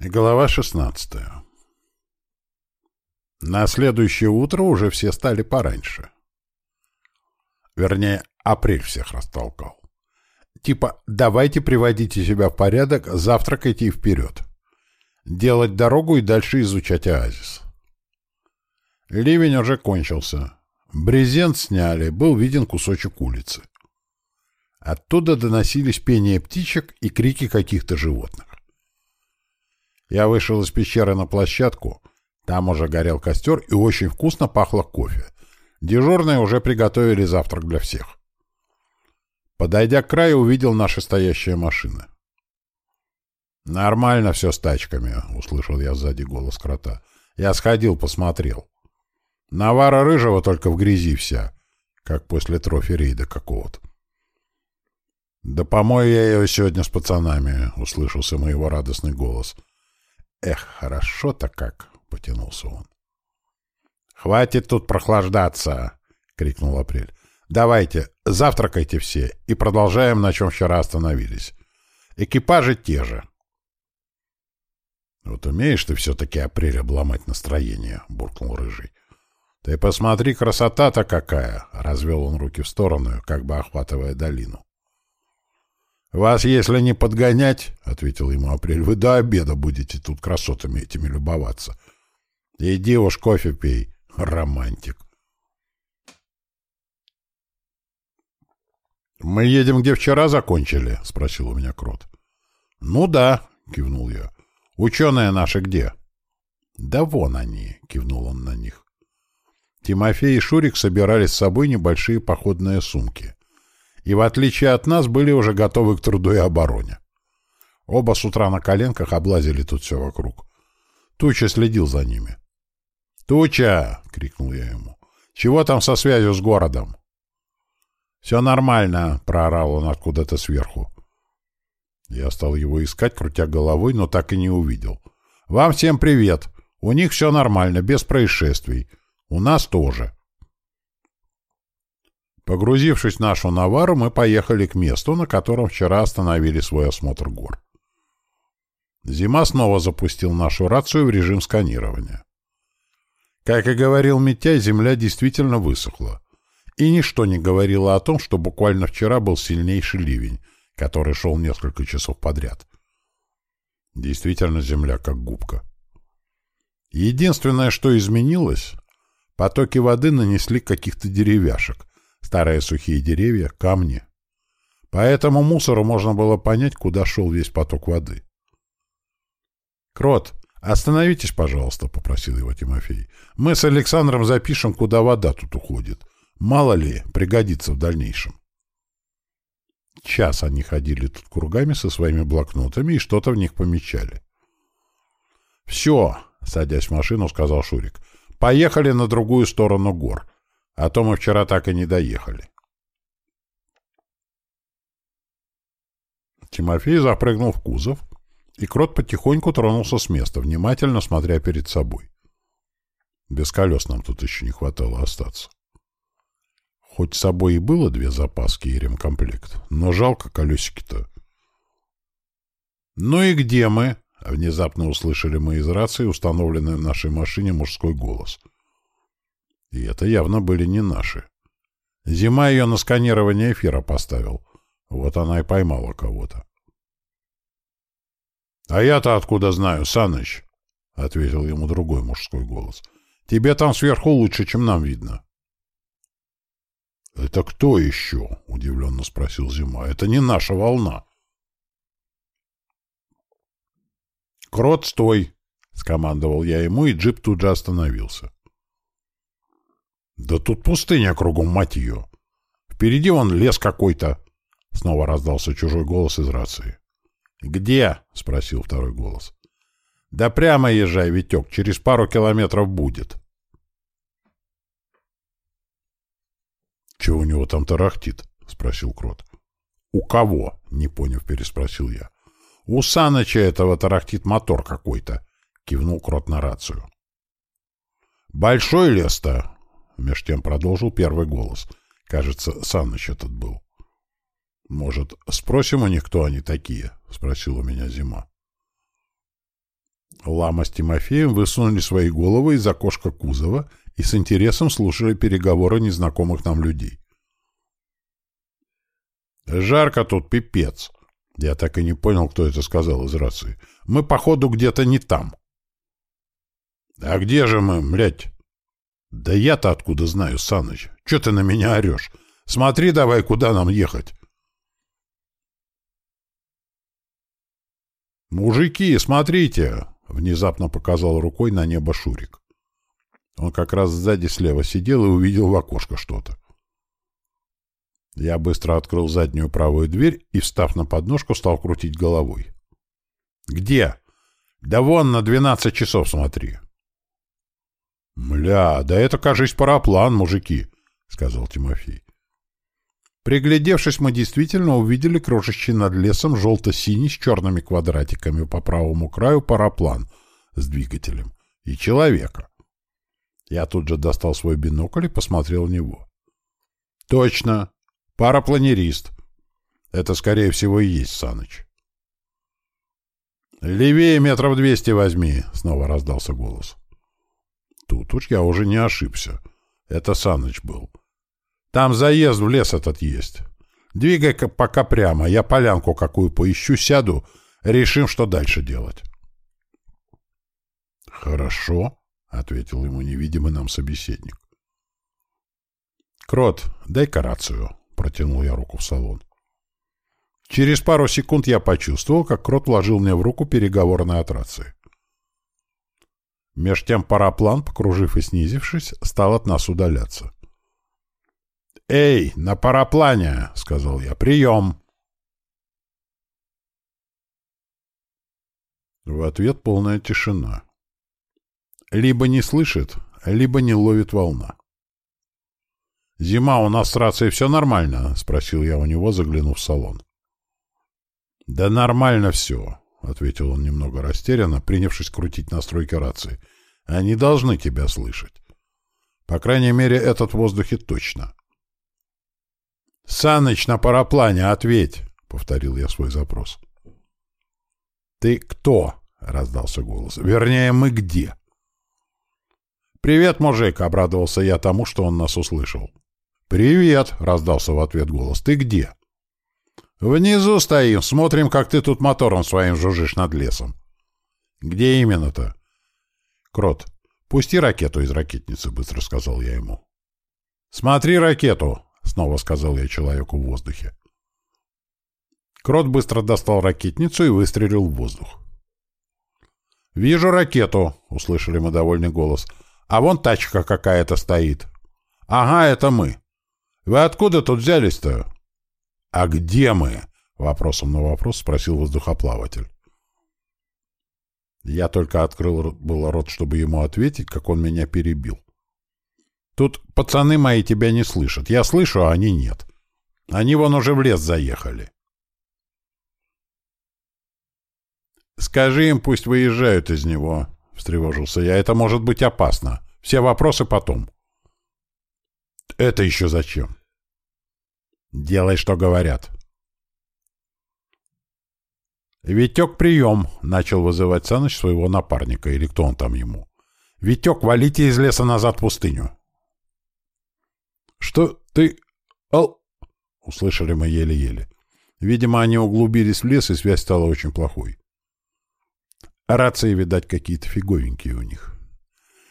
Глава 16 На следующее утро уже все стали пораньше. Вернее, апрель всех растолкал. Типа, давайте приводите себя в порядок, завтракайте и вперед. Делать дорогу и дальше изучать оазис. Ливень уже кончился. Брезент сняли, был виден кусочек улицы. Оттуда доносились пение птичек и крики каких-то животных. Я вышел из пещеры на площадку. Там уже горел костер и очень вкусно пахло кофе. Дежурные уже приготовили завтрак для всех. Подойдя к краю, увидел наши стоящие машины. «Нормально все с тачками», — услышал я сзади голос крота. «Я сходил, посмотрел. Навара рыжего только в грязи вся, как после трофи рейда какого-то». «Да помою я ее сегодня с пацанами», — услышался моего радостный голос. «Эх, хорошо-то как!» — потянулся он. «Хватит тут прохлаждаться!» — крикнул Апрель. «Давайте, завтракайте все и продолжаем, на чем вчера остановились. Экипажи те же». «Вот умеешь ты все-таки, Апрель, обломать настроение», — буркнул Рыжий. «Ты посмотри, красота-то какая!» — развел он руки в сторону, как бы охватывая долину. «Вас, если не подгонять, — ответил ему Апрель, — вы до обеда будете тут красотами этими любоваться. Иди уж кофе пей, романтик». «Мы едем, где вчера закончили?» — спросил у меня Крот. «Ну да», — кивнул я. «Ученые наши где?» «Да вон они», — кивнул он на них. Тимофей и Шурик собирали с собой небольшие походные сумки и, в отличие от нас, были уже готовы к труду и обороне. Оба с утра на коленках облазили тут все вокруг. Туча следил за ними. «Туча!» — крикнул я ему. «Чего там со связью с городом?» «Все нормально!» — проорал он откуда-то сверху. Я стал его искать, крутя головой, но так и не увидел. «Вам всем привет! У них все нормально, без происшествий. У нас тоже!» Погрузившись в нашу Навару, мы поехали к месту, на котором вчера остановили свой осмотр гор. Зима снова запустил нашу рацию в режим сканирования. Как и говорил Митяй, земля действительно высохла. И ничто не говорило о том, что буквально вчера был сильнейший ливень, который шел несколько часов подряд. Действительно земля как губка. Единственное, что изменилось, потоки воды нанесли каких-то деревяшек, Старые сухие деревья, камни. По этому мусору можно было понять, куда шел весь поток воды. «Крот, остановитесь, пожалуйста», — попросил его Тимофей. «Мы с Александром запишем, куда вода тут уходит. Мало ли, пригодится в дальнейшем». Час они ходили тут кругами со своими блокнотами и что-то в них помечали. «Все», — садясь в машину, сказал Шурик, — «поехали на другую сторону гор. А то мы вчера так и не доехали. Тимофей запрыгнул в кузов, и крот потихоньку тронулся с места, внимательно смотря перед собой. Без колес нам тут еще не хватало остаться. Хоть с собой и было две запаски и ремкомплект, но жалко колесики-то. «Ну и где мы?» — внезапно услышали мы из рации, установленной в нашей машине, мужской голос — и это явно были не наши. Зима ее на сканирование эфира поставил. Вот она и поймала кого-то. — А я-то откуда знаю, Саныч? — ответил ему другой мужской голос. — Тебе там сверху лучше, чем нам видно. — Это кто еще? — удивленно спросил Зима. — Это не наша волна. — Крот, стой! — скомандовал я ему, и джип тут же остановился. «Да тут пустыня кругом, мать ее! Впереди вон лес какой-то!» Снова раздался чужой голос из рации. «Где?» — спросил второй голос. «Да прямо езжай, Витек, через пару километров будет». «Чего у него там тарахтит?» — спросил Крот. «У кого?» — не поняв, переспросил я. «У Саныча этого тарахтит мотор какой-то», — кивнул Крот на рацию. «Большой лес-то?» Меж тем продолжил первый голос. Кажется, Саныч этот был. «Может, спросим у них, кто они такие?» — спросил у меня Зима. Лама с Тимофеем высунули свои головы из окошка кузова и с интересом слушали переговоры незнакомых нам людей. «Жарко тут, пипец!» Я так и не понял, кто это сказал из рации. «Мы, походу, где-то не там». «А где же мы, блядь?» «Да я-то откуда знаю, Саныч? Че ты на меня орешь? Смотри давай, куда нам ехать?» «Мужики, смотрите!» — внезапно показал рукой на небо Шурик. Он как раз сзади слева сидел и увидел в окошко что-то. Я быстро открыл заднюю правую дверь и, встав на подножку, стал крутить головой. «Где?» «Да вон на двенадцать часов смотри». «Мля, да это, кажись, параплан, мужики», — сказал Тимофей. Приглядевшись, мы действительно увидели крошащий над лесом желто-синий с черными квадратиками по правому краю параплан с двигателем и человека. Я тут же достал свой бинокль и посмотрел в него. «Точно! Парапланерист! Это, скорее всего, и есть Саныч». «Левее метров двести возьми!» — снова раздался голос. Тут уж я уже не ошибся. Это Саныч был. Там заезд в лес этот есть. Двигай-ка пока прямо, я полянку какую поищу, сяду, решим, что дальше делать. Хорошо, — ответил ему невидимый нам собеседник. «Крот, дай-ка рацию», — протянул я руку в салон. Через пару секунд я почувствовал, как Крот вложил мне в руку переговорные от рации. Меж тем параплан, покружив и снизившись, стал от нас удаляться. «Эй, на параплане!» — сказал я. «Прием!» В ответ полная тишина. Либо не слышит, либо не ловит волна. «Зима, у нас с рацией все нормально?» — спросил я у него, заглянув в салон. «Да нормально все», — ответил он немного растерянно, принявшись крутить настройки рации. «Они должны тебя слышать. По крайней мере, этот в воздухе точно». «Саныч на параплане, ответь!» — повторил я свой запрос. «Ты кто?» — раздался голос. «Вернее, мы где?» «Привет, мужик!» — обрадовался я тому, что он нас услышал. «Привет!» — раздался в ответ голос. «Ты где?» «Внизу стоим, смотрим, как ты тут мотором своим жужжишь над лесом». «Где именно-то?» «Крот, пусти ракету из ракетницы», — быстро сказал я ему. «Смотри ракету», — снова сказал я человеку в воздухе. Крот быстро достал ракетницу и выстрелил в воздух. «Вижу ракету», — услышали мы довольный голос. «А вон тачка какая-то стоит». «Ага, это мы. Вы откуда тут взялись-то?» «А где мы?» — вопросом на вопрос спросил воздухоплаватель. Я только открыл был рот, чтобы ему ответить, как он меня перебил. «Тут пацаны мои тебя не слышат. Я слышу, а они нет. Они вон уже в лес заехали». «Скажи им, пусть выезжают из него», — встревожился я. «Это может быть опасно. Все вопросы потом». «Это еще зачем?» «Делай, что говорят». «Витек, прием!» — начал вызывать Саныч своего напарника, или кто он там ему. «Витек, валите из леса назад в пустыню!» «Что ты... Ал...» — услышали мы еле-еле. Видимо, они углубились в лес, и связь стала очень плохой. Рации, видать, какие-то фиговенькие у них.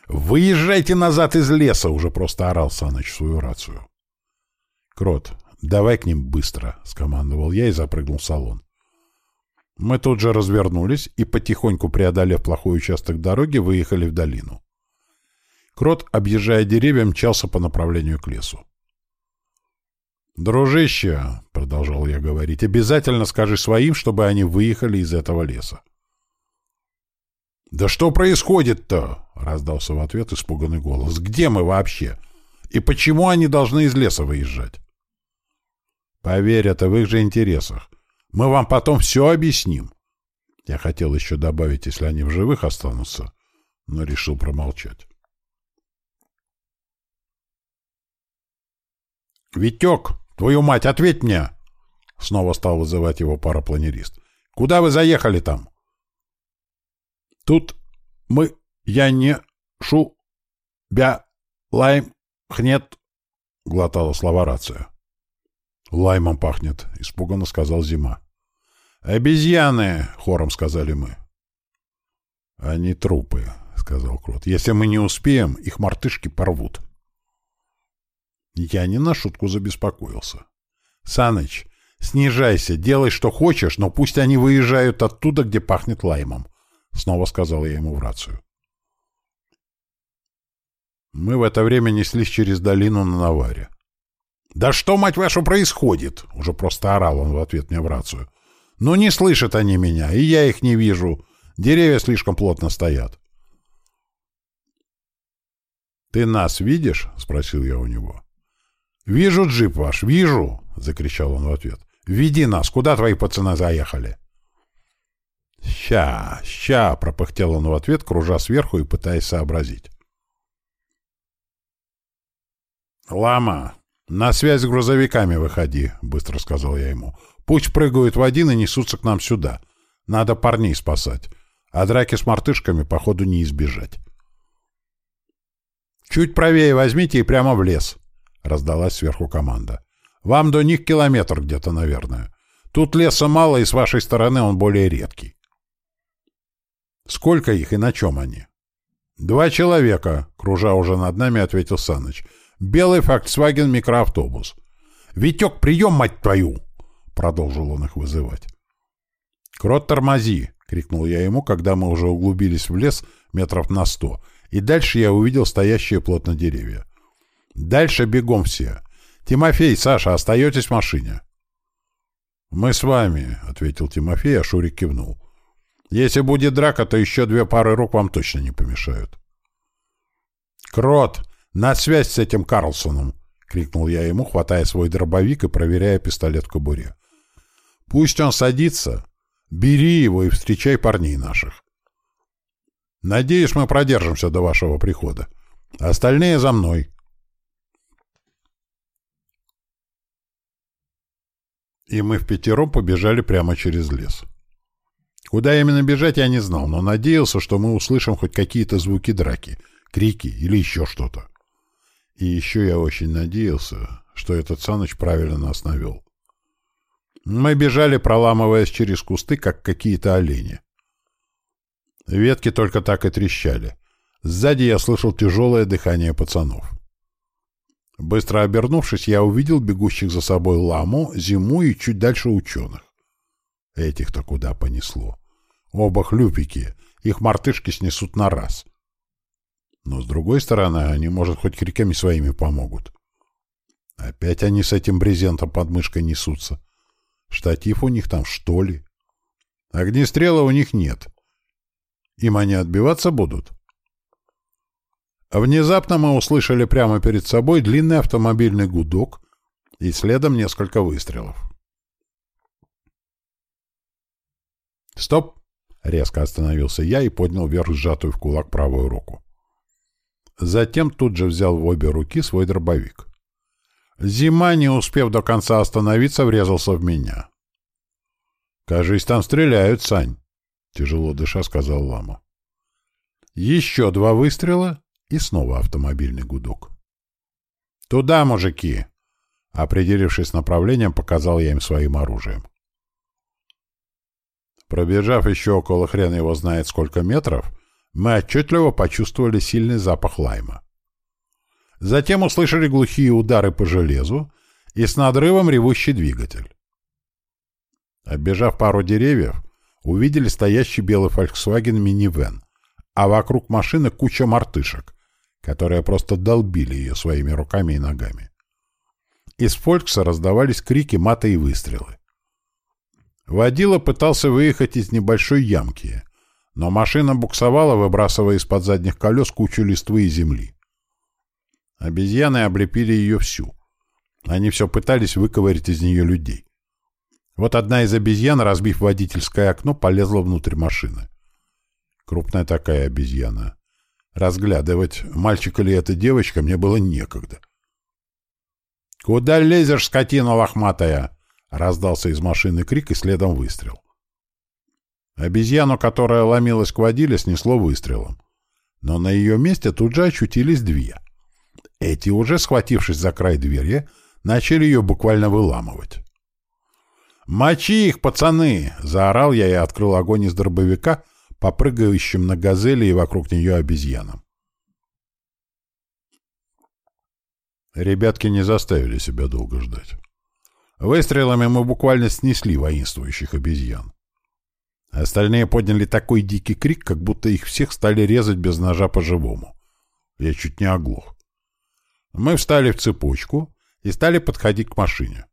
«Выезжайте назад из леса!» — уже просто орал Саныч свою рацию. «Крот, давай к ним быстро!» — скомандовал я и запрыгнул в салон. Мы тут же развернулись и, потихоньку преодолев плохой участок дороги, выехали в долину. Крот, объезжая деревья, мчался по направлению к лесу. «Дружище», — продолжал я говорить, — «обязательно скажи своим, чтобы они выехали из этого леса». «Да что происходит-то?» — раздался в ответ испуганный голос. «Где мы вообще? И почему они должны из леса выезжать?» «Поверь, это в их же интересах. Мы вам потом все объясним». Я хотел еще добавить, если они в живых останутся, но решил промолчать. «Витек, твою мать, ответь мне!» Снова стал вызывать его парапланерист. «Куда вы заехали там?» Тут мы, я не шу, бя, лайм, хнет, — глотала слова рация. «Лаймом пахнет», — испуганно сказал Зима. «Обезьяны!» — хором сказали мы. «Они трупы», — сказал Крот. «Если мы не успеем, их мартышки порвут». Я не на шутку забеспокоился. «Саныч, снижайся, делай, что хочешь, но пусть они выезжают оттуда, где пахнет лаймом», — снова сказал я ему в рацию. Мы в это время неслись через долину на Наваре. «Да что, мать вашу, происходит?» — уже просто орал он в ответ мне в рацию. «Ну не слышат они меня, и я их не вижу. Деревья слишком плотно стоят». «Ты нас видишь?» — спросил я у него. «Вижу джип ваш, вижу!» — закричал он в ответ. «Веди нас! Куда твои пацаны заехали?» «Ща, ща!» — пропыхтел он в ответ, кружа сверху и пытаясь сообразить. «Лама, на связь с грузовиками выходи», — быстро сказал я ему. «Пусть прыгают в один и несутся к нам сюда. Надо парней спасать. А драки с мартышками, походу, не избежать». «Чуть правее возьмите и прямо в лес», — раздалась сверху команда. «Вам до них километр где-то, наверное. Тут леса мало, и с вашей стороны он более редкий». «Сколько их и на чем они?» «Два человека», — кружа уже над нами, ответил Саныч. Белый Volkswagen микроавтобус. «Витек, прием, мать твою!» — продолжил он их вызывать. «Крот, тормози!» — крикнул я ему, когда мы уже углубились в лес метров на сто, и дальше я увидел стоящие плотно деревья. «Дальше бегом все! Тимофей, Саша, остаетесь в машине!» «Мы с вами», — ответил Тимофей, а Шурик кивнул. «Если будет драка, то еще две пары рук вам точно не помешают». «Крот, «На связь с этим Карлсоном!» — крикнул я ему, хватая свой дробовик и проверяя пистолет в кобуре. «Пусть он садится. Бери его и встречай парней наших. Надеюсь, мы продержимся до вашего прихода. Остальные за мной». И мы в пятером побежали прямо через лес. Куда именно бежать, я не знал, но надеялся, что мы услышим хоть какие-то звуки драки, крики или еще что-то. И еще я очень надеялся, что этот Саныч правильно нас навел. Мы бежали, проламываясь через кусты, как какие-то олени. Ветки только так и трещали. Сзади я слышал тяжелое дыхание пацанов. Быстро обернувшись, я увидел бегущих за собой ламу, зиму и чуть дальше ученых. Этих-то куда понесло. Оба хлюпики, их мартышки снесут на раз — но, с другой стороны, они, может, хоть криками своими помогут. Опять они с этим брезентом под мышкой несутся. Штатив у них там, что ли? Огнестрела у них нет. Им они отбиваться будут? Внезапно мы услышали прямо перед собой длинный автомобильный гудок и следом несколько выстрелов. «Стоп!» — резко остановился я и поднял вверх сжатую в кулак правую руку. Затем тут же взял в обе руки свой дробовик. Зима, не успев до конца остановиться, врезался в меня. «Кажись, там стреляют, Сань», — тяжело дыша сказал Лама. Еще два выстрела и снова автомобильный гудок. «Туда, мужики!» Определившись направлением, показал я им своим оружием. Пробежав еще около хрена его знает сколько метров, мы отчетливо почувствовали сильный запах лайма. Затем услышали глухие удары по железу и с надрывом ревущий двигатель. Оббежав пару деревьев, увидели стоящий белый Volkswagen минивэн, а вокруг машины куча мартышек, которые просто долбили ее своими руками и ногами. Из Фолькса раздавались крики, маты и выстрелы. Водила пытался выехать из небольшой ямки, но машина буксовала, выбрасывая из-под задних колес кучу листвы и земли. Обезьяны облепили ее всю. Они все пытались выковырять из нее людей. Вот одна из обезьян, разбив водительское окно, полезла внутрь машины. Крупная такая обезьяна. Разглядывать, мальчик или это девочка, мне было некогда. «Куда лезешь, скотина лохматая?» — раздался из машины крик и следом выстрел. Обезьяну, которая ломилась к водиле, снесло выстрелом. Но на ее месте тут же очутились две. Эти, уже схватившись за край двери, начали ее буквально выламывать. «Мочи их, пацаны!» — заорал я и открыл огонь из дробовика, попрыгающим на газели и вокруг нее обезьянам. Ребятки не заставили себя долго ждать. Выстрелами мы буквально снесли воинствующих обезьян. Остальные подняли такой дикий крик, как будто их всех стали резать без ножа по-живому. Я чуть не оглох. Мы встали в цепочку и стали подходить к машине.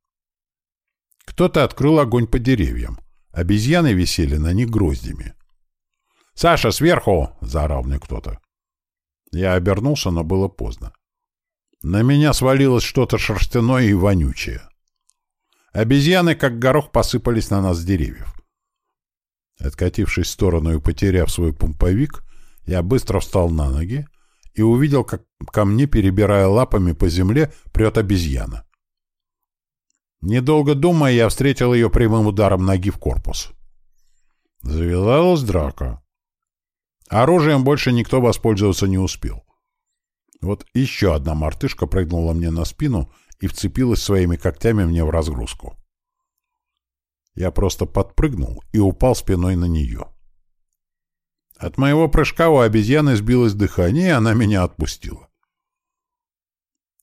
Кто-то открыл огонь по деревьям. Обезьяны висели на них гроздями. «Саша, сверху!» — заорал мне кто-то. Я обернулся, но было поздно. На меня свалилось что-то шерстяное и вонючее. Обезьяны, как горох, посыпались на нас с деревьев. Откатившись в сторону и потеряв свой пумповик, я быстро встал на ноги и увидел, как ко мне, перебирая лапами по земле, прет обезьяна. Недолго думая, я встретил ее прямым ударом ноги в корпус. Завязалась драка. Оружием больше никто воспользоваться не успел. Вот еще одна мартышка прыгнула мне на спину и вцепилась своими когтями мне в разгрузку. Я просто подпрыгнул и упал спиной на нее. От моего прыжка у обезьяны сбилось дыхание, и она меня отпустила.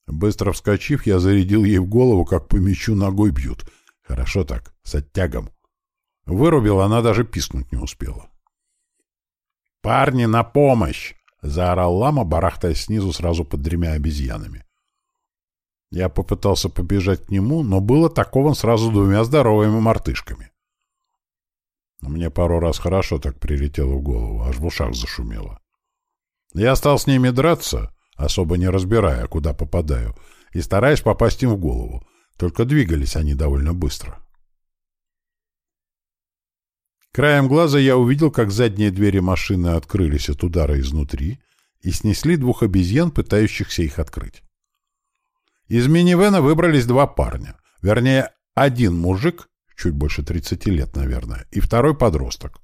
Быстро вскочив, я зарядил ей в голову, как по мячу ногой бьют. Хорошо так, с оттягом. Вырубил, она даже пискнуть не успела. «Парни, на помощь!» — заорал лама, барахтаясь снизу сразу под тремя обезьянами. Я попытался побежать к нему, но был атакован сразу двумя здоровыми мартышками. Мне пару раз хорошо так прилетело в голову, аж в ушах зашумело. Я стал с ними драться, особо не разбирая, куда попадаю, и стараясь попасть им в голову, только двигались они довольно быстро. Краем глаза я увидел, как задние двери машины открылись от удара изнутри и снесли двух обезьян, пытающихся их открыть. Из минивэна выбрались два парня, вернее, один мужик, чуть больше 30 лет, наверное, и второй подросток.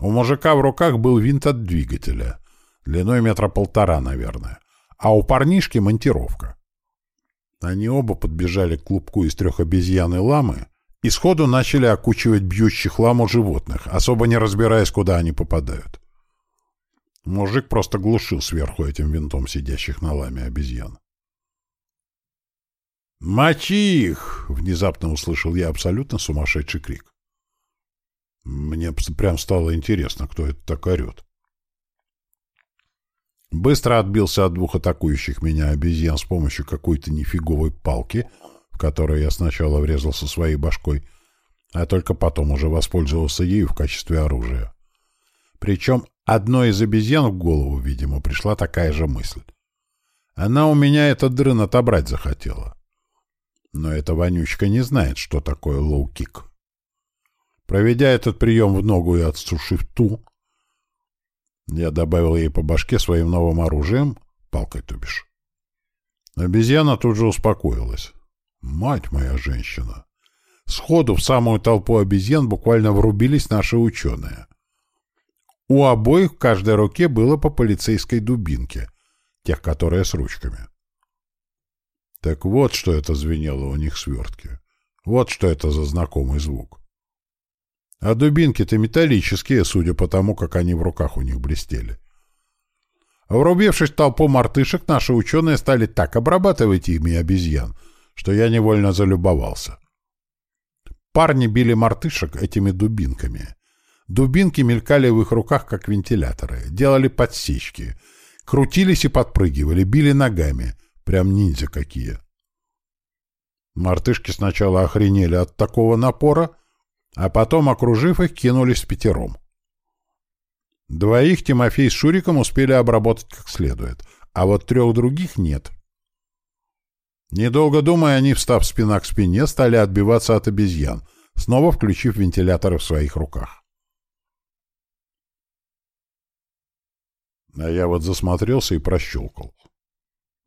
У мужика в руках был винт от двигателя, длиной метра полтора, наверное, а у парнишки монтировка. Они оба подбежали к клубку из трех обезьян и ламы и сходу начали окучивать бьющих ламу животных, особо не разбираясь, куда они попадают. Мужик просто глушил сверху этим винтом сидящих на ламе обезьян. «Мочи их!» — внезапно услышал я абсолютно сумасшедший крик. Мне прям стало интересно, кто это так орет. Быстро отбился от двух атакующих меня обезьян с помощью какой-то нифиговой палки, в которую я сначала врезался своей башкой, а только потом уже воспользовался ею в качестве оружия. Причем одной из обезьян в голову, видимо, пришла такая же мысль. Она у меня этот дрын отобрать захотела. Но эта вонючка не знает, что такое лоу-кик. Проведя этот прием в ногу и отсушив ту, я добавил ей по башке своим новым оружием, палкой, то бишь. Обезьяна тут же успокоилась. Мать моя женщина! Сходу в самую толпу обезьян буквально врубились наши ученые. У обоих в каждой руке было по полицейской дубинке, тех, которые с ручками. Так вот, что это звенело у них в свертке. Вот что это за знакомый звук. А дубинки-то металлические, судя по тому, как они в руках у них блестели. Врубившись в толпу мартышек, наши ученые стали так обрабатывать ими обезьян, что я невольно залюбовался. Парни били мартышек этими дубинками. Дубинки мелькали в их руках, как вентиляторы, делали подсечки, крутились и подпрыгивали, били ногами, прям ниндзя какие. Мартышки сначала охренели от такого напора, а потом, окружив их, кинулись пятером. Двоих Тимофей с Шуриком успели обработать как следует, а вот трех других нет. Недолго думая, они, встав спина к спине, стали отбиваться от обезьян, снова включив вентиляторы в своих руках. А я вот засмотрелся и прощелкал.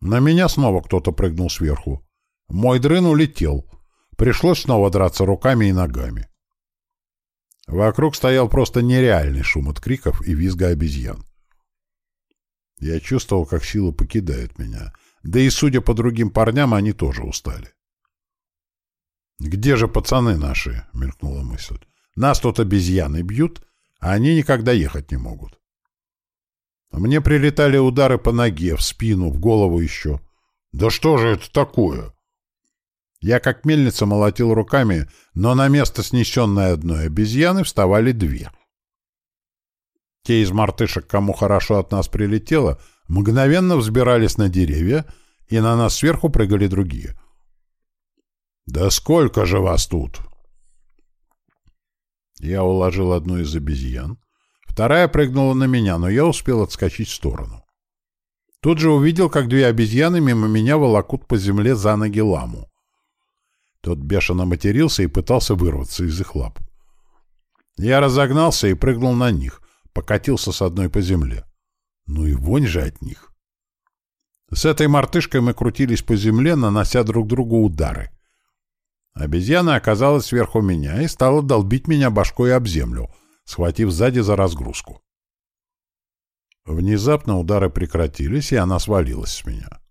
На меня снова кто-то прыгнул сверху. Мой дрын улетел. Пришлось снова драться руками и ногами. Вокруг стоял просто нереальный шум от криков и визга обезьян. Я чувствовал, как сила покидает меня. Да и, судя по другим парням, они тоже устали. «Где же пацаны наши?» — мелькнула мысль. «Нас тут обезьяны бьют, а они никогда ехать не могут». Мне прилетали удары по ноге, в спину, в голову еще. «Да что же это такое?» Я как мельница молотил руками, но на место снесенной одной обезьяны вставали две. Те из мартышек, кому хорошо от нас прилетело, мгновенно взбирались на деревья, и на нас сверху прыгали другие. «Да сколько же вас тут?» Я уложил одну из обезьян. Вторая прыгнула на меня, но я успел отскочить в сторону. Тут же увидел, как две обезьяны мимо меня волокут по земле за ноги ламу. Тот бешено матерился и пытался вырваться из их лап. Я разогнался и прыгнул на них, покатился с одной по земле. Ну и вонь же от них. С этой мартышкой мы крутились по земле, нанося друг другу удары. Обезьяна оказалась сверху меня и стала долбить меня башкой об землю, схватив сзади за разгрузку. Внезапно удары прекратились, и она свалилась с меня.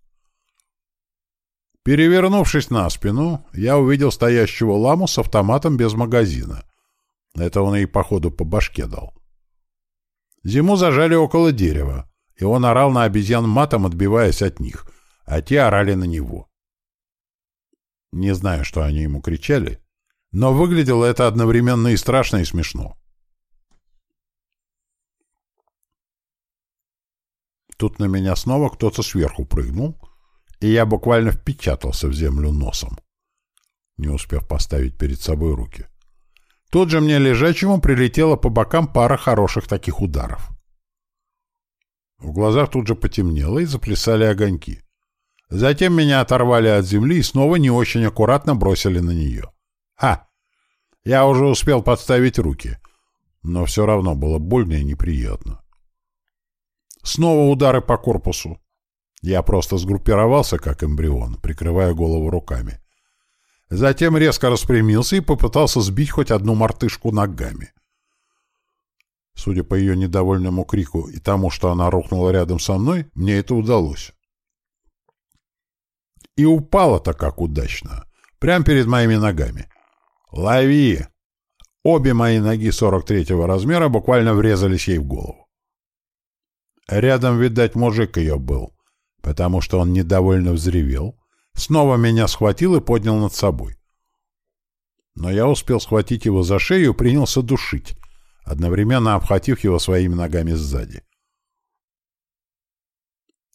Перевернувшись на спину, я увидел стоящего ламу с автоматом без магазина. Это он ей, походу, по башке дал. Зиму зажали около дерева, и он орал на обезьян матом, отбиваясь от них, а те орали на него. Не знаю, что они ему кричали, но выглядело это одновременно и страшно, и смешно. Тут на меня снова кто-то сверху прыгнул, и я буквально впечатался в землю носом, не успев поставить перед собой руки. Тут же мне лежачему прилетела по бокам пара хороших таких ударов. В глазах тут же потемнело и заплясали огоньки. Затем меня оторвали от земли и снова не очень аккуратно бросили на нее. А! Я уже успел подставить руки, но все равно было больно и неприятно. Снова удары по корпусу. Я просто сгруппировался, как эмбрион, прикрывая голову руками. Затем резко распрямился и попытался сбить хоть одну мартышку ногами. Судя по ее недовольному крику и тому, что она рухнула рядом со мной, мне это удалось. И упала-то как удачно. Прямо перед моими ногами. «Лови!» Обе мои ноги 43-го размера буквально врезались ей в голову. Рядом, видать, мужик ее был, потому что он недовольно взревел, снова меня схватил и поднял над собой. Но я успел схватить его за шею и принялся душить, одновременно обхватив его своими ногами сзади.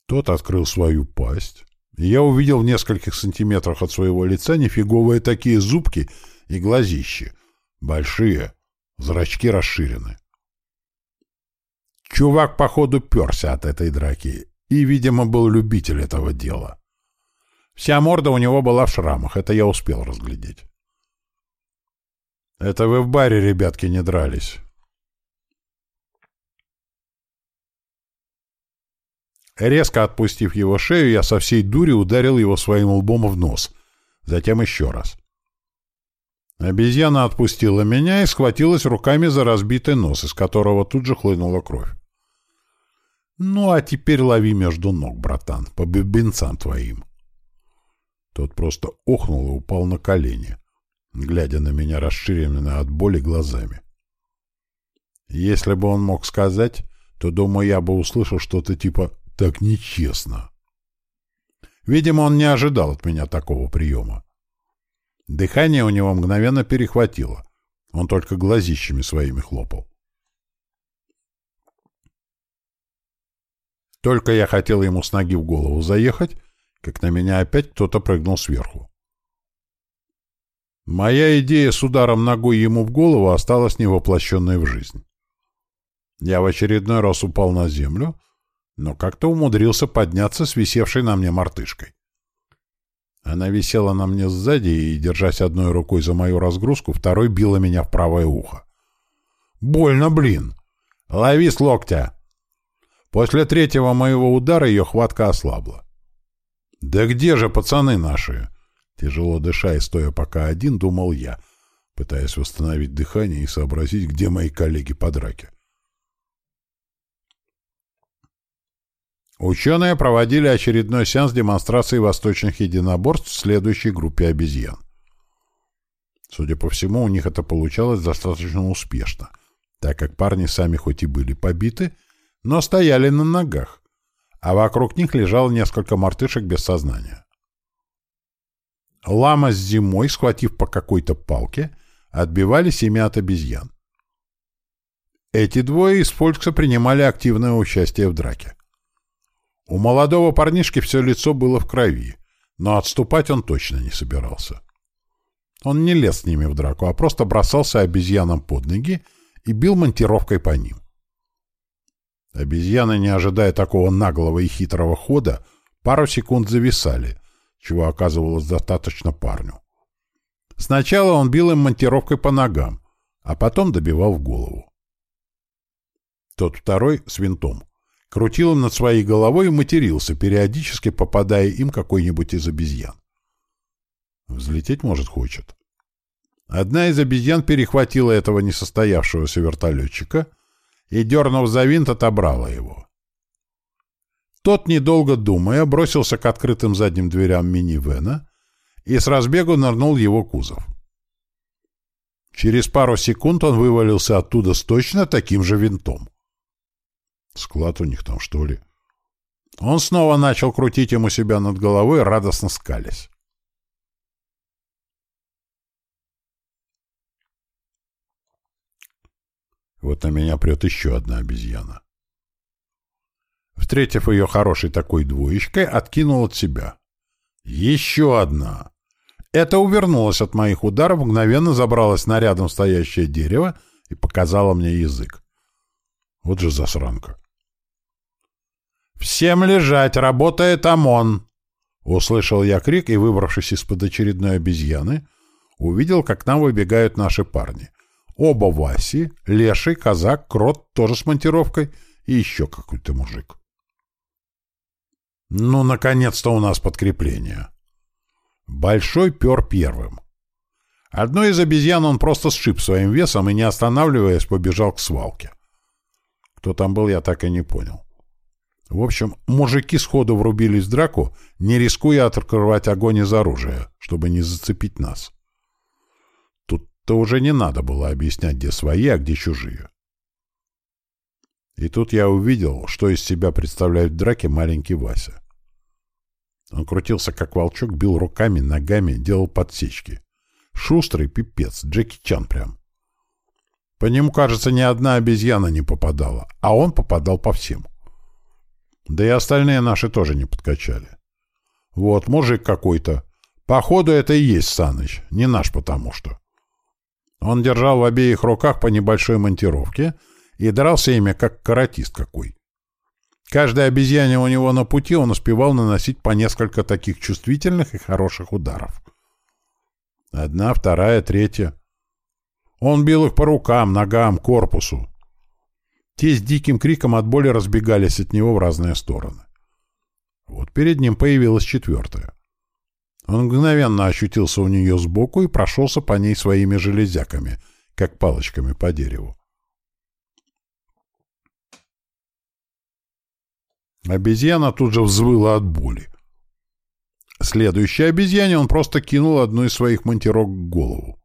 Тот открыл свою пасть, я увидел в нескольких сантиметрах от своего лица нифиговые такие зубки и глазищи. Большие, зрачки расширены. Чувак, походу, перся от этой драки и, видимо, был любитель этого дела. Вся морда у него была в шрамах, это я успел разглядеть. «Это вы в баре, ребятки, не дрались». Резко отпустив его шею, я со всей дури ударил его своим лбом в нос. Затем еще раз. Обезьяна отпустила меня и схватилась руками за разбитый нос, из которого тут же хлынула кровь. «Ну, а теперь лови между ног, братан, по бубенцам твоим». Тот просто охнул и упал на колени, глядя на меня расширенными от боли глазами. Если бы он мог сказать, то, думаю, я бы услышал что-то типа «так нечестно». Видимо, он не ожидал от меня такого приема. Дыхание у него мгновенно перехватило. Он только глазищами своими хлопал. Только я хотел ему с ноги в голову заехать, как на меня опять кто-то прыгнул сверху. Моя идея с ударом ногой ему в голову осталась невоплощенной в жизнь. Я в очередной раз упал на землю, но как-то умудрился подняться с висевшей на мне мартышкой. Она висела на мне сзади и, держась одной рукой за мою разгрузку, второй била меня в правое ухо. «Больно, блин! Лови с локтя!» После третьего моего удара ее хватка ослабла. «Да где же пацаны наши?» Тяжело дыша и стоя пока один, думал я. пытаясь восстановить дыхание и сообразить, где мои коллеги по драке. Ученые проводили очередной сеанс демонстрации восточных единоборств в следующей группе обезьян. Судя по всему, у них это получалось достаточно успешно, так как парни сами хоть и были побиты, но стояли на ногах, а вокруг них лежало несколько мартышек без сознания. Лама с зимой, схватив по какой-то палке, отбивались ими от обезьян. Эти двое из Фолькса принимали активное участие в драке. У молодого парнишки все лицо было в крови, но отступать он точно не собирался. Он не лез с ними в драку, а просто бросался обезьянам под ноги и бил монтировкой по ним. Обезьяны, не ожидая такого наглого и хитрого хода, пару секунд зависали, чего оказывалось достаточно парню. Сначала он бил им монтировкой по ногам, а потом добивал в голову. Тот второй с винтом крутил им над своей головой и матерился, периодически попадая им какой-нибудь из обезьян. Взлететь, может, хочет. Одна из обезьян перехватила этого несостоявшегося вертолетчика и, дернув за винт, отобрала его. Тот, недолго думая, бросился к открытым задним дверям минивэна и с разбегу нырнул его кузов. Через пару секунд он вывалился оттуда с точно таким же винтом. Склад у них там, что ли? Он снова начал крутить ему себя над головой, радостно скались. Вот на меня прет еще одна обезьяна. Встретив ее хорошей такой двоечкой, откинул от себя. Еще одна. Это увернулась от моих ударов, мгновенно забралась на рядом стоящее дерево и показала мне язык. Вот же засранка. «Всем лежать! Работает ОМОН!» Услышал я крик и, выбравшись из-под очередной обезьяны, увидел, как к нам выбегают наши парни. Оба Васи, Леший, Казак, Крот, тоже с монтировкой, и еще какой-то мужик. Ну, наконец-то у нас подкрепление. Большой пер первым. Одной из обезьян он просто сшиб своим весом и, не останавливаясь, побежал к свалке. Кто там был, я так и не понял. В общем, мужики сходу врубились в драку, не рискуя открывать огонь из оружия, чтобы не зацепить нас. Тут-то уже не надо было объяснять, где свои, а где чужие. И тут я увидел, что из себя представляет в драке маленький Вася. Он крутился, как волчок, бил руками, ногами, делал подсечки. Шустрый пипец, Джеки Чан прям. По нему, кажется, ни одна обезьяна не попадала, а он попадал по всем. Да и остальные наши тоже не подкачали. Вот, мужик какой-то. Походу, это и есть Саныч, не наш потому что. Он держал в обеих руках по небольшой монтировке и дрался ими, как каратист какой. Каждой обезьяне у него на пути он успевал наносить по несколько таких чувствительных и хороших ударов. Одна, вторая, третья. Он бил их по рукам, ногам, корпусу. Те с диким криком от боли разбегались от него в разные стороны. Вот перед ним появилась четвертая. Он мгновенно ощутился у нее сбоку и прошелся по ней своими железяками, как палочками по дереву. Обезьяна тут же взвыла от боли. Следующей обезьяне он просто кинул одну из своих монтирок в голову.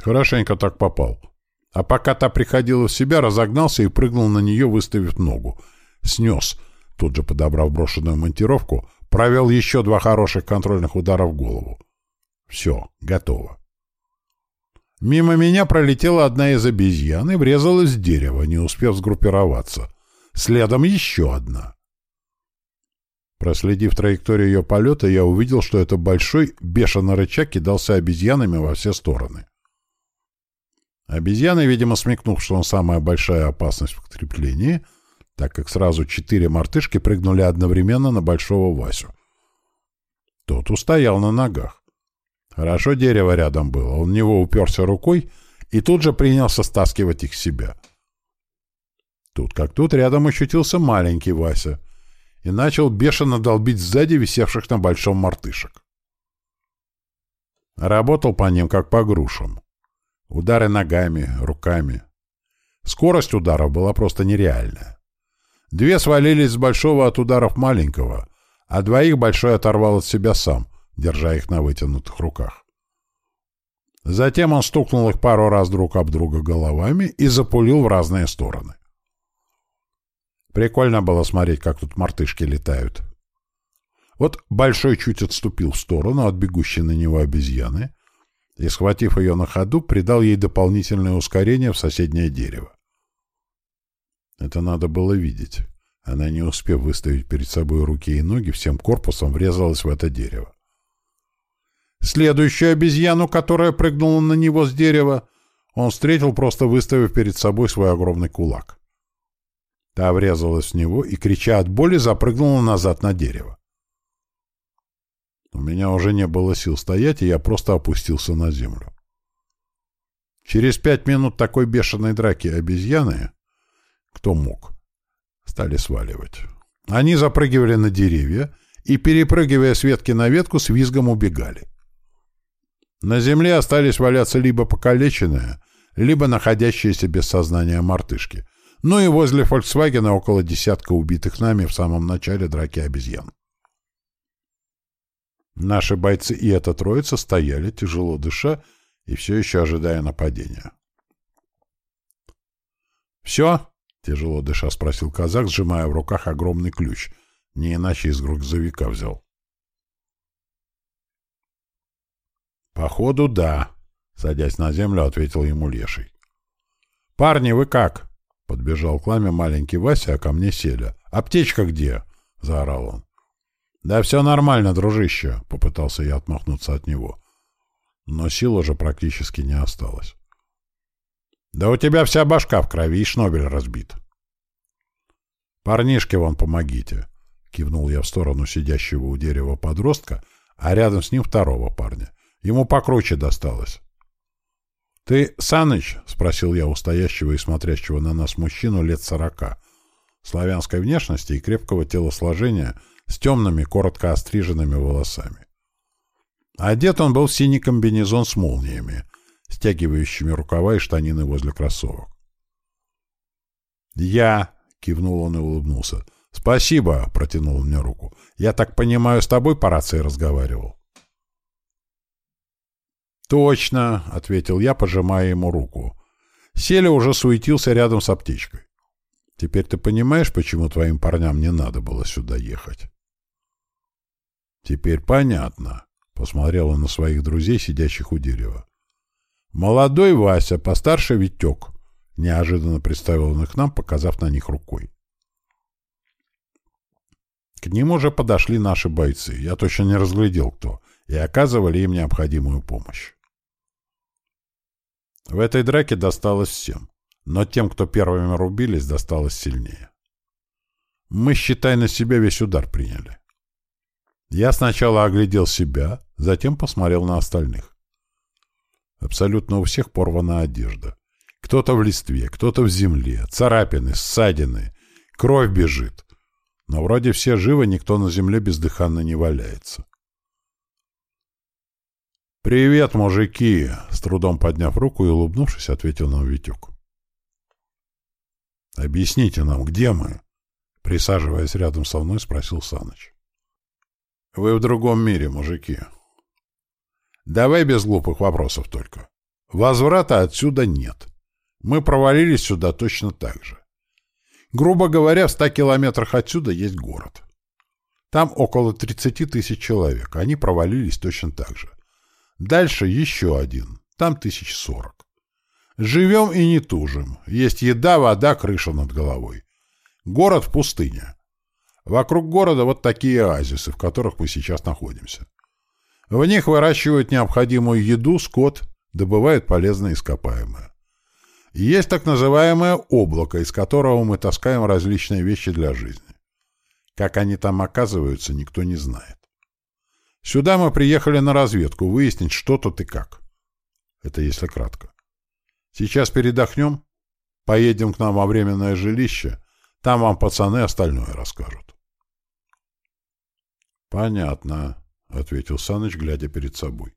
Хорошенько так попал. А пока та приходила в себя, разогнался и прыгнул на нее, выставив ногу. Снес, тут же подобрав брошенную монтировку, провел еще два хороших контрольных удара в голову. Все, готово. Мимо меня пролетела одна из обезьян и врезалась в дерево, не успев сгруппироваться. Следом еще одна. Проследив траекторию ее полета, я увидел, что это большой, бешеный рычаг кидался обезьянами во все стороны. Обезьяны, видимо, смекнув, что он самая большая опасность в подкреплении, так как сразу четыре мартышки прыгнули одновременно на большого Васю. Тот устоял на ногах. Хорошо дерево рядом было, он в него уперся рукой и тут же принялся стаскивать их с себя. Тут как тут рядом ощутился маленький Вася и начал бешено долбить сзади висевших на большом мартышек. Работал по ним, как по грушам. Удары ногами, руками. Скорость ударов была просто нереальная. Две свалились с большого от ударов маленького, а двоих большой оторвал от себя сам, держа их на вытянутых руках. Затем он стукнул их пару раз друг об друга головами и запулил в разные стороны. Прикольно было смотреть, как тут мартышки летают. Вот Большой чуть отступил в сторону от бегущей на него обезьяны и, схватив ее на ходу, придал ей дополнительное ускорение в соседнее дерево. Это надо было видеть. Она, не успев выставить перед собой руки и ноги, всем корпусом врезалась в это дерево. Следующую обезьяну, которая прыгнула на него с дерева, он встретил, просто выставив перед собой свой огромный кулак. Та врезалась в него и, крича от боли, запрыгнула назад на дерево. У меня уже не было сил стоять, и я просто опустился на землю. Через пять минут такой бешеной драки обезьяны, кто мог, стали сваливать. Они запрыгивали на деревья и, перепрыгивая с ветки на ветку, с визгом убегали. На земле остались валяться либо покалеченные, либо находящиеся без сознания мартышки, ну и возле «Фольксвагена» около десятка убитых нами в самом начале драки обезьян. Наши бойцы и эта троица стояли, тяжело дыша, и все еще ожидая нападения. «Все?» — тяжело дыша спросил казак, сжимая в руках огромный ключ. Не иначе из грузовика взял. «Походу, да», — садясь на землю, ответил ему Леший. «Парни, вы как?» Подбежал к ламе маленький Вася, а ко мне Селя. «Аптечка где?» — заорал он. «Да все нормально, дружище», — попытался я отмахнуться от него. Но сил уже практически не осталось. «Да у тебя вся башка в крови, и шнобель разбит». «Парнишке вон помогите», — кивнул я в сторону сидящего у дерева подростка, а рядом с ним второго парня. Ему покруче досталось. — Ты Саныч? — спросил я у стоящего и смотрящего на нас мужчину лет сорока, славянской внешности и крепкого телосложения, с темными, коротко остриженными волосами. Одет он был в синий комбинезон с молниями, стягивающими рукава и штанины возле кроссовок. «Я!» — кивнул он и улыбнулся. «Спасибо!» — протянул мне руку. «Я так понимаю, с тобой по рации разговаривал?» «Точно», — ответил я, пожимая ему руку. Селя уже суетился рядом с аптечкой. «Теперь ты понимаешь, почему твоим парням не надо было сюда ехать?» «Теперь понятно», — посмотрел он на своих друзей, сидящих у дерева. «Молодой Вася, постарше Витек», — неожиданно представил он их нам, показав на них рукой. К нему же подошли наши бойцы, я точно не разглядел кто, и оказывали им необходимую помощь. В этой драке досталось всем, но тем, кто первыми рубились, досталось сильнее. Мы, считай, на себя весь удар приняли. Я сначала оглядел себя, затем посмотрел на остальных. Абсолютно у всех порвана одежда. Кто-то в листве, кто-то в земле, царапины, ссадины, кровь бежит. Но вроде все живы, никто на земле бездыханно не валяется. «Привет, мужики!» — с трудом подняв руку и улыбнувшись, ответил нам Витек. «Объясните нам, где мы?» Присаживаясь рядом со мной, спросил Саныч. «Вы в другом мире, мужики. Давай без глупых вопросов только. Возврата отсюда нет. Мы провалились сюда точно так же. Грубо говоря, в ста километрах отсюда есть город. Там около 30 тысяч человек. Они провалились точно так же. Дальше еще один. Там тысяч сорок. Живем и не тужим. Есть еда, вода, крыша над головой. Город в пустыне. Вокруг города вот такие оазисы, в которых мы сейчас находимся. В них выращивают необходимую еду, скот, добывают полезные ископаемые. Есть так называемое облако, из которого мы таскаем различные вещи для жизни. Как они там оказываются, никто не знает. Сюда мы приехали на разведку, выяснить, что тут и как. Это если кратко. Сейчас передохнем, поедем к нам во временное жилище, там вам пацаны остальное расскажут. — Понятно, —— ответил Саныч, глядя перед собой.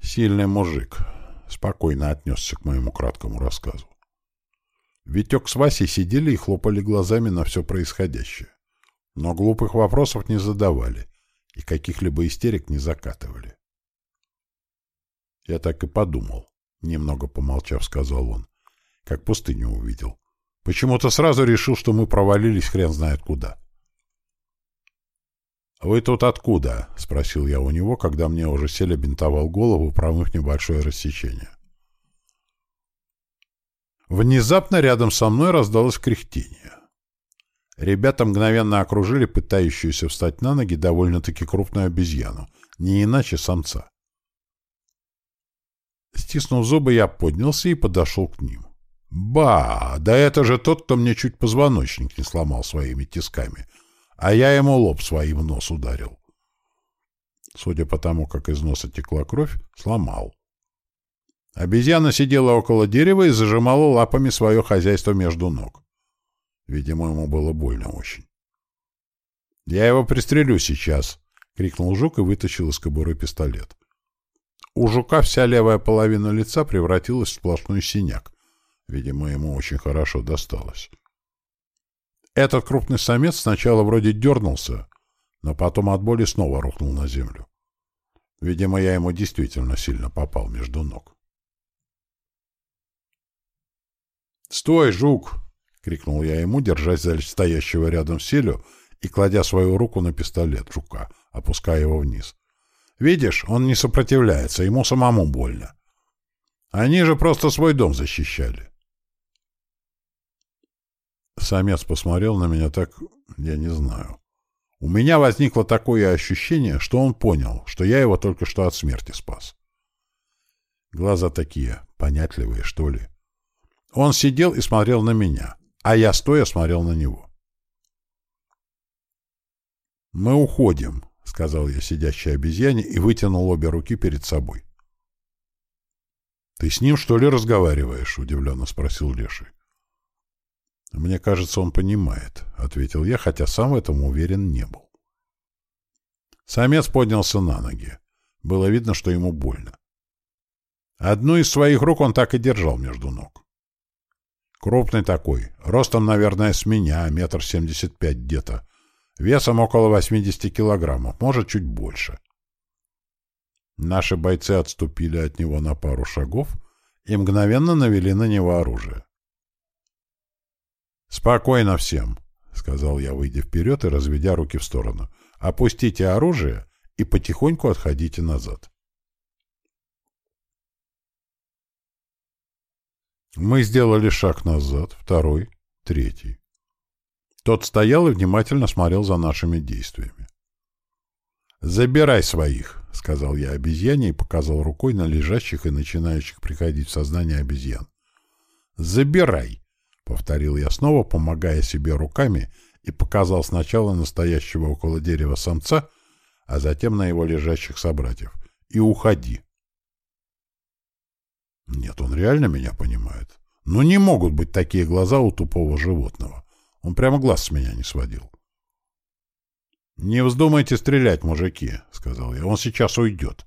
Сильный мужик спокойно отнесся к моему краткому рассказу. Витек с Васей сидели и хлопали глазами на все происходящее, но глупых вопросов не задавали и каких-либо истерик не закатывали. Я так и подумал, немного помолчав, сказал он, как пустыню увидел. Почему-то сразу решил, что мы провалились хрен знает куда. «Вы тут откуда?» — спросил я у него, когда мне уже сели бинтовал голову, промыв небольшое рассечение. Внезапно рядом со мной раздалось кряхтение. Ребята мгновенно окружили пытающуюся встать на ноги довольно-таки крупную обезьяну, не иначе самца. Стиснув зубы, я поднялся и подошел к ним. «Ба! Да это же тот, кто мне чуть позвоночник не сломал своими тисками!» а я ему лоб своим нос ударил. Судя по тому, как из носа текла кровь, сломал. Обезьяна сидела около дерева и зажимала лапами свое хозяйство между ног. Видимо, ему было больно очень. «Я его пристрелю сейчас!» — крикнул жук и вытащил из кобуры пистолет. У жука вся левая половина лица превратилась в сплошной синяк. Видимо, ему очень хорошо досталось. Этот крупный самец сначала вроде дернулся, но потом от боли снова рухнул на землю. Видимо, я ему действительно сильно попал между ног. «Стой, жук!» — крикнул я ему, держась за стоящего рядом селю и кладя свою руку на пистолет жука, опуская его вниз. «Видишь, он не сопротивляется, ему самому больно. Они же просто свой дом защищали. Самец посмотрел на меня так, я не знаю. У меня возникло такое ощущение, что он понял, что я его только что от смерти спас. Глаза такие, понятливые, что ли. Он сидел и смотрел на меня, а я стоя смотрел на него. «Мы уходим», — сказал я сидящей обезьяне и вытянул обе руки перед собой. «Ты с ним, что ли, разговариваешь?» — удивленно спросил Леший. «Мне кажется, он понимает», — ответил я, хотя сам в этом уверен не был. Самец поднялся на ноги. Было видно, что ему больно. Одну из своих рук он так и держал между ног. Крупный такой, ростом, наверное, с меня, метр семьдесят пять где-то, весом около восьмидесяти килограммов, может, чуть больше. Наши бойцы отступили от него на пару шагов и мгновенно навели на него оружие. «Спокойно всем», — сказал я, выйдя вперед и разведя руки в сторону. «Опустите оружие и потихоньку отходите назад». Мы сделали шаг назад, второй, третий. Тот стоял и внимательно смотрел за нашими действиями. «Забирай своих», — сказал я обезьяне и показал рукой на лежащих и начинающих приходить в сознание обезьян. «Забирай!» Повторил я снова, помогая себе руками, и показал сначала настоящего около дерева самца, а затем на его лежащих собратьев. И уходи. Нет, он реально меня понимает. Но не могут быть такие глаза у тупого животного. Он прямо глаз с меня не сводил. «Не вздумайте стрелять, мужики», — сказал я. «Он сейчас уйдет».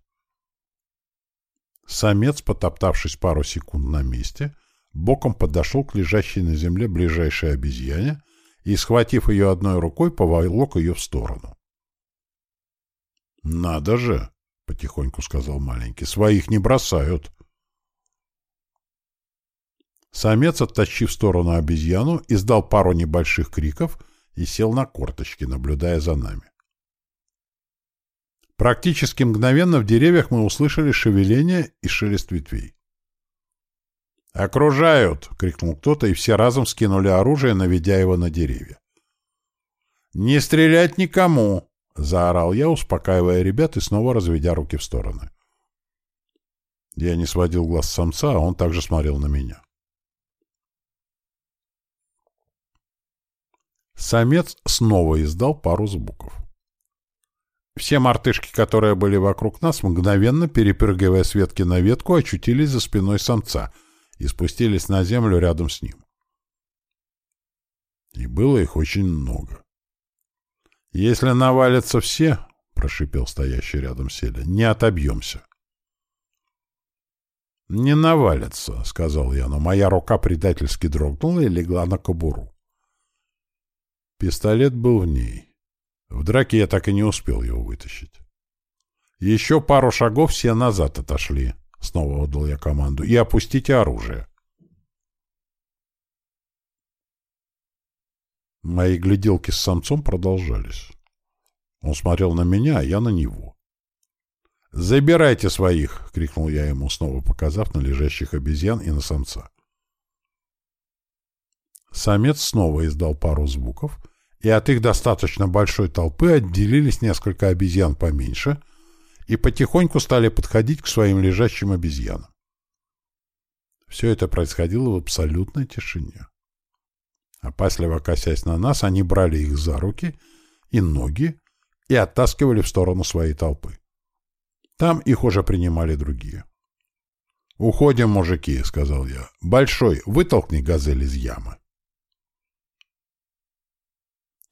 Самец, потоптавшись пару секунд на месте, боком подошел к лежащей на земле ближайшей обезьяне и, схватив ее одной рукой, поволок ее в сторону. «Надо же!» — потихоньку сказал маленький. «Своих не бросают!» Самец, оттащив в сторону обезьяну, издал пару небольших криков и сел на корточки, наблюдая за нами. Практически мгновенно в деревьях мы услышали шевеление и шелест ветвей. «Окружают!» — крикнул кто-то, и все разом скинули оружие, наведя его на деревья. «Не стрелять никому!» — заорал я, успокаивая ребят и снова разведя руки в стороны. Я не сводил глаз самца, а он также смотрел на меня. Самец снова издал пару звуков. Все мартышки, которые были вокруг нас, мгновенно, перепрыгивая с ветки на ветку, очутились за спиной самца — и спустились на землю рядом с ним. И было их очень много. «Если навалятся все, — прошипел стоящий рядом Селя, — не отобьемся». «Не навалится», — сказал я, но моя рука предательски дрогнула и легла на кобуру. Пистолет был в ней. В драке я так и не успел его вытащить. Еще пару шагов все назад отошли, — снова отдал я команду, — и опустите оружие. Мои гляделки с самцом продолжались. Он смотрел на меня, а я на него. «Забирайте своих!» — крикнул я ему, снова показав на лежащих обезьян и на самца. Самец снова издал пару звуков, и от их достаточно большой толпы отделились несколько обезьян поменьше и потихоньку стали подходить к своим лежащим обезьянам. Все это происходило в абсолютной тишине. Опасливо косясь на нас, они брали их за руки и ноги и оттаскивали в сторону своей толпы. Там их уже принимали другие. «Уходим, мужики», — сказал я. «Большой, вытолкни газель из ямы».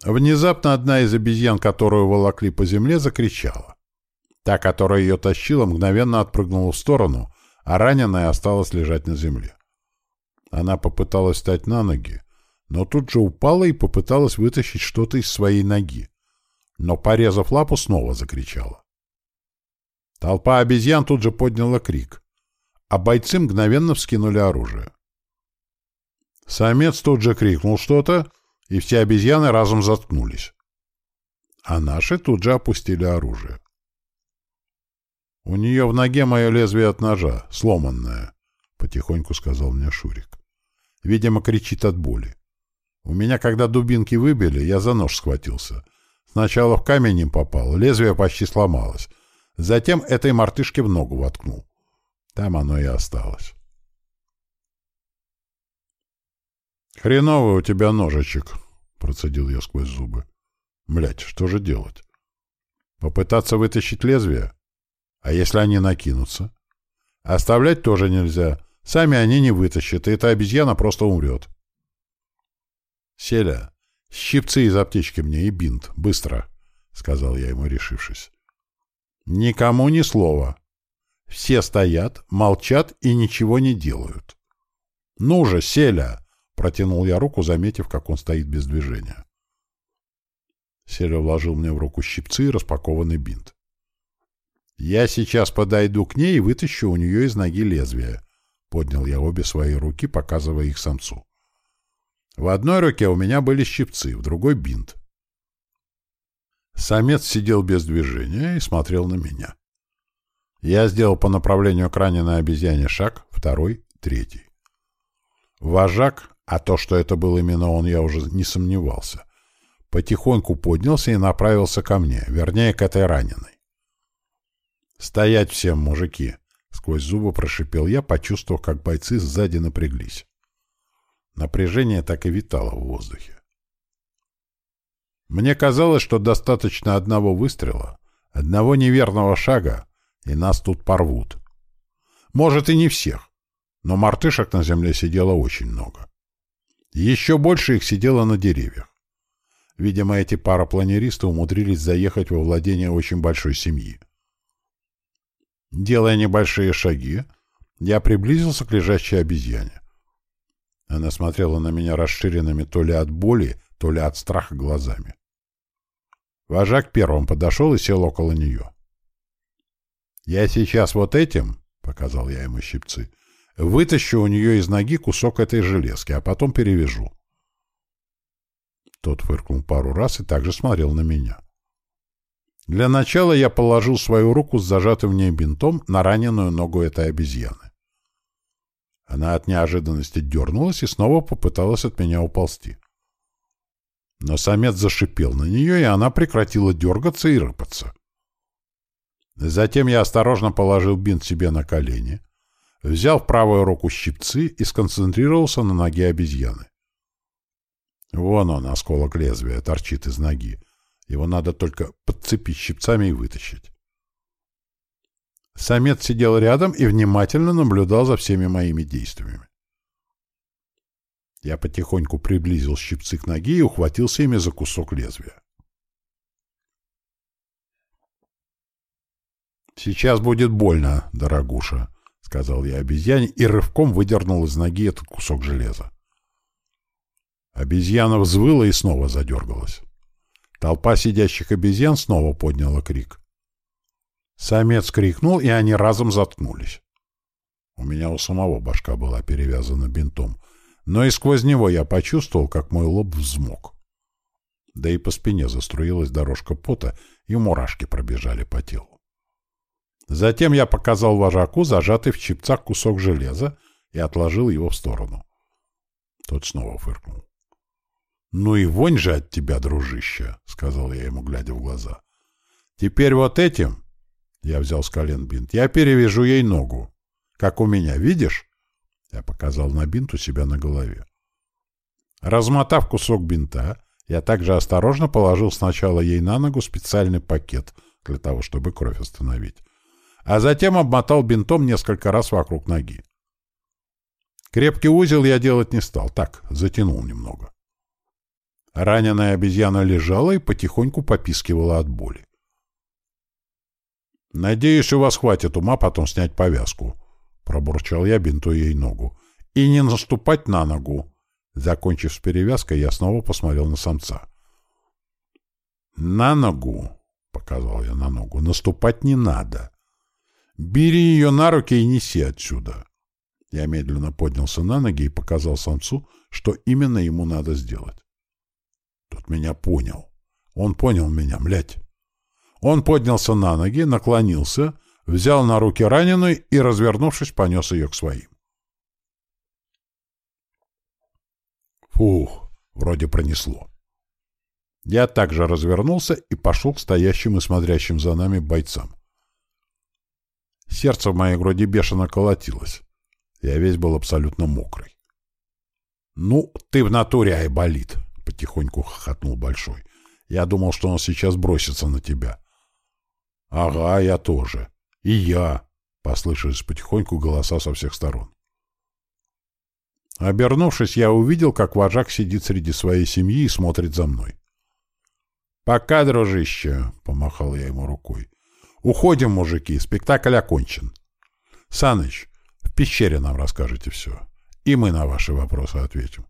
Внезапно одна из обезьян, которую волокли по земле, закричала. Та, которая ее тащила, мгновенно отпрыгнула в сторону, а раненая осталась лежать на земле. Она попыталась встать на ноги, но тут же упала и попыталась вытащить что-то из своей ноги. Но, порезав лапу, снова закричала. Толпа обезьян тут же подняла крик, а бойцы мгновенно вскинули оружие. Самец тут же крикнул что-то, и все обезьяны разом заткнулись. А наши тут же опустили оружие. «У нее в ноге мое лезвие от ножа, сломанное», — потихоньку сказал мне Шурик. Видимо, кричит от боли. У меня, когда дубинки выбили, я за нож схватился. Сначала в камень им попал, лезвие почти сломалось. Затем этой мартышке в ногу воткнул. Там оно и осталось. «Хреновый у тебя ножичек», — процедил я сквозь зубы. «Блядь, что же делать? Попытаться вытащить лезвие? А если они накинутся? Оставлять тоже нельзя. Сами они не вытащат, и эта обезьяна просто умрет». «Селя, щипцы из аптечки мне и бинт. Быстро», — сказал я ему, решившись. Никому ни слова. Все стоят, молчат и ничего не делают. «Ну же, Селя!» — протянул я руку, заметив, как он стоит без движения. Селя вложил мне в руку щипцы и распакованный бинт. «Я сейчас подойду к ней и вытащу у нее из ноги лезвие», — поднял я обе свои руки, показывая их самцу. В одной руке у меня были щипцы, в другой — бинт. Самец сидел без движения и смотрел на меня. Я сделал по направлению к раненой обезьяне шаг, второй, третий. Вожак, а то, что это был именно он, я уже не сомневался, потихоньку поднялся и направился ко мне, вернее, к этой раненой. «Стоять всем, мужики!» — сквозь зубы прошипел я, почувствовав, как бойцы сзади напряглись. Напряжение так и витало в воздухе. Мне казалось, что достаточно одного выстрела, одного неверного шага, и нас тут порвут. Может, и не всех, но мартышек на земле сидело очень много. Еще больше их сидело на деревьях. Видимо, эти парапланеристы умудрились заехать во владение очень большой семьи. Делая небольшие шаги, я приблизился к лежащей обезьяне. Она смотрела на меня расширенными то ли от боли, то ли от страха глазами. Вожак первым подошел и сел около нее. «Я сейчас вот этим, — показал я ему щипцы, — вытащу у нее из ноги кусок этой железки, а потом перевяжу». Тот фыркнул пару раз и также смотрел на меня. Для начала я положил свою руку с зажатым в ней бинтом на раненую ногу этой обезьяны. Она от неожиданности дернулась и снова попыталась от меня уползти. Но самец зашипел на нее, и она прекратила дергаться и рыпаться. Затем я осторожно положил бинт себе на колени, взял в правую руку щипцы и сконцентрировался на ноге обезьяны. Вон он, осколок лезвия, торчит из ноги. Его надо только подцепить щипцами и вытащить. Самец сидел рядом и внимательно наблюдал за всеми моими действиями. Я потихоньку приблизил щипцы к ноге и ухватился ими за кусок лезвия. «Сейчас будет больно, дорогуша», — сказал я обезьяне и рывком выдернул из ноги этот кусок железа. Обезьяна взвыла и снова задергалась. Толпа сидящих обезьян снова подняла крик. Самец крикнул, и они разом заткнулись. У меня у самого башка была перевязана бинтом, но и сквозь него я почувствовал, как мой лоб взмок. Да и по спине заструилась дорожка пота, и мурашки пробежали по телу. Затем я показал вожаку зажатый в чипцах кусок железа и отложил его в сторону. Тот снова фыркнул. — Ну и вонь же от тебя, дружище, — сказал я ему, глядя в глаза. — Теперь вот этим, — я взял с колен бинт, — я перевяжу ей ногу. Как у меня, видишь? Я показал на бинт у себя на голове. Размотав кусок бинта, я также осторожно положил сначала ей на ногу специальный пакет для того, чтобы кровь остановить, а затем обмотал бинтом несколько раз вокруг ноги. Крепкий узел я делать не стал, так, затянул немного. Раненая обезьяна лежала и потихоньку попискивала от боли. «Надеюсь, у вас хватит ума потом снять повязку», — пробурчал я, бинтуя ей ногу. «И не наступать на ногу». Закончив с перевязкой, я снова посмотрел на самца. «На ногу», — показал я на ногу, — «наступать не надо. Бери ее на руки и неси отсюда». Я медленно поднялся на ноги и показал самцу, что именно ему надо сделать. Тот меня понял. Он понял меня, млять. Он поднялся на ноги, наклонился, взял на руки раненую и, развернувшись, понес ее к своим. Фух, вроде пронесло. Я также развернулся и пошел к стоящим и смотрящим за нами бойцам. Сердце в моей груди бешено колотилось. Я весь был абсолютно мокрый. «Ну, ты в натуре айболит!» — потихоньку хохотнул Большой. «Я думал, что он сейчас бросится на тебя». «Ага, я тоже. И я!» — послышались потихоньку голоса со всех сторон. Обернувшись, я увидел, как вожак сидит среди своей семьи и смотрит за мной. «Пока, дружище!» — помахал я ему рукой. «Уходим, мужики, спектакль окончен. Саныч, в пещере нам расскажете все, и мы на ваши вопросы ответим».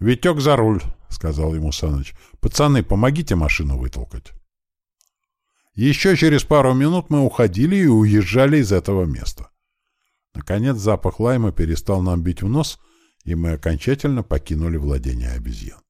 «Витек за руль», — сказал ему Саныч. «Пацаны, помогите машину вытолкать». Еще через пару минут мы уходили и уезжали из этого места. Наконец запах лайма перестал нам бить в нос, и мы окончательно покинули владение обезьян.